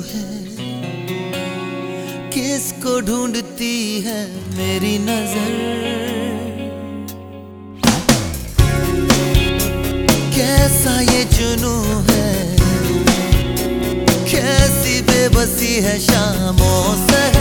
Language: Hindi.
है। किसको ढूंढती है मेरी नज़र? कैसा ये जुनू है? कैसी बेबसी है शामों से?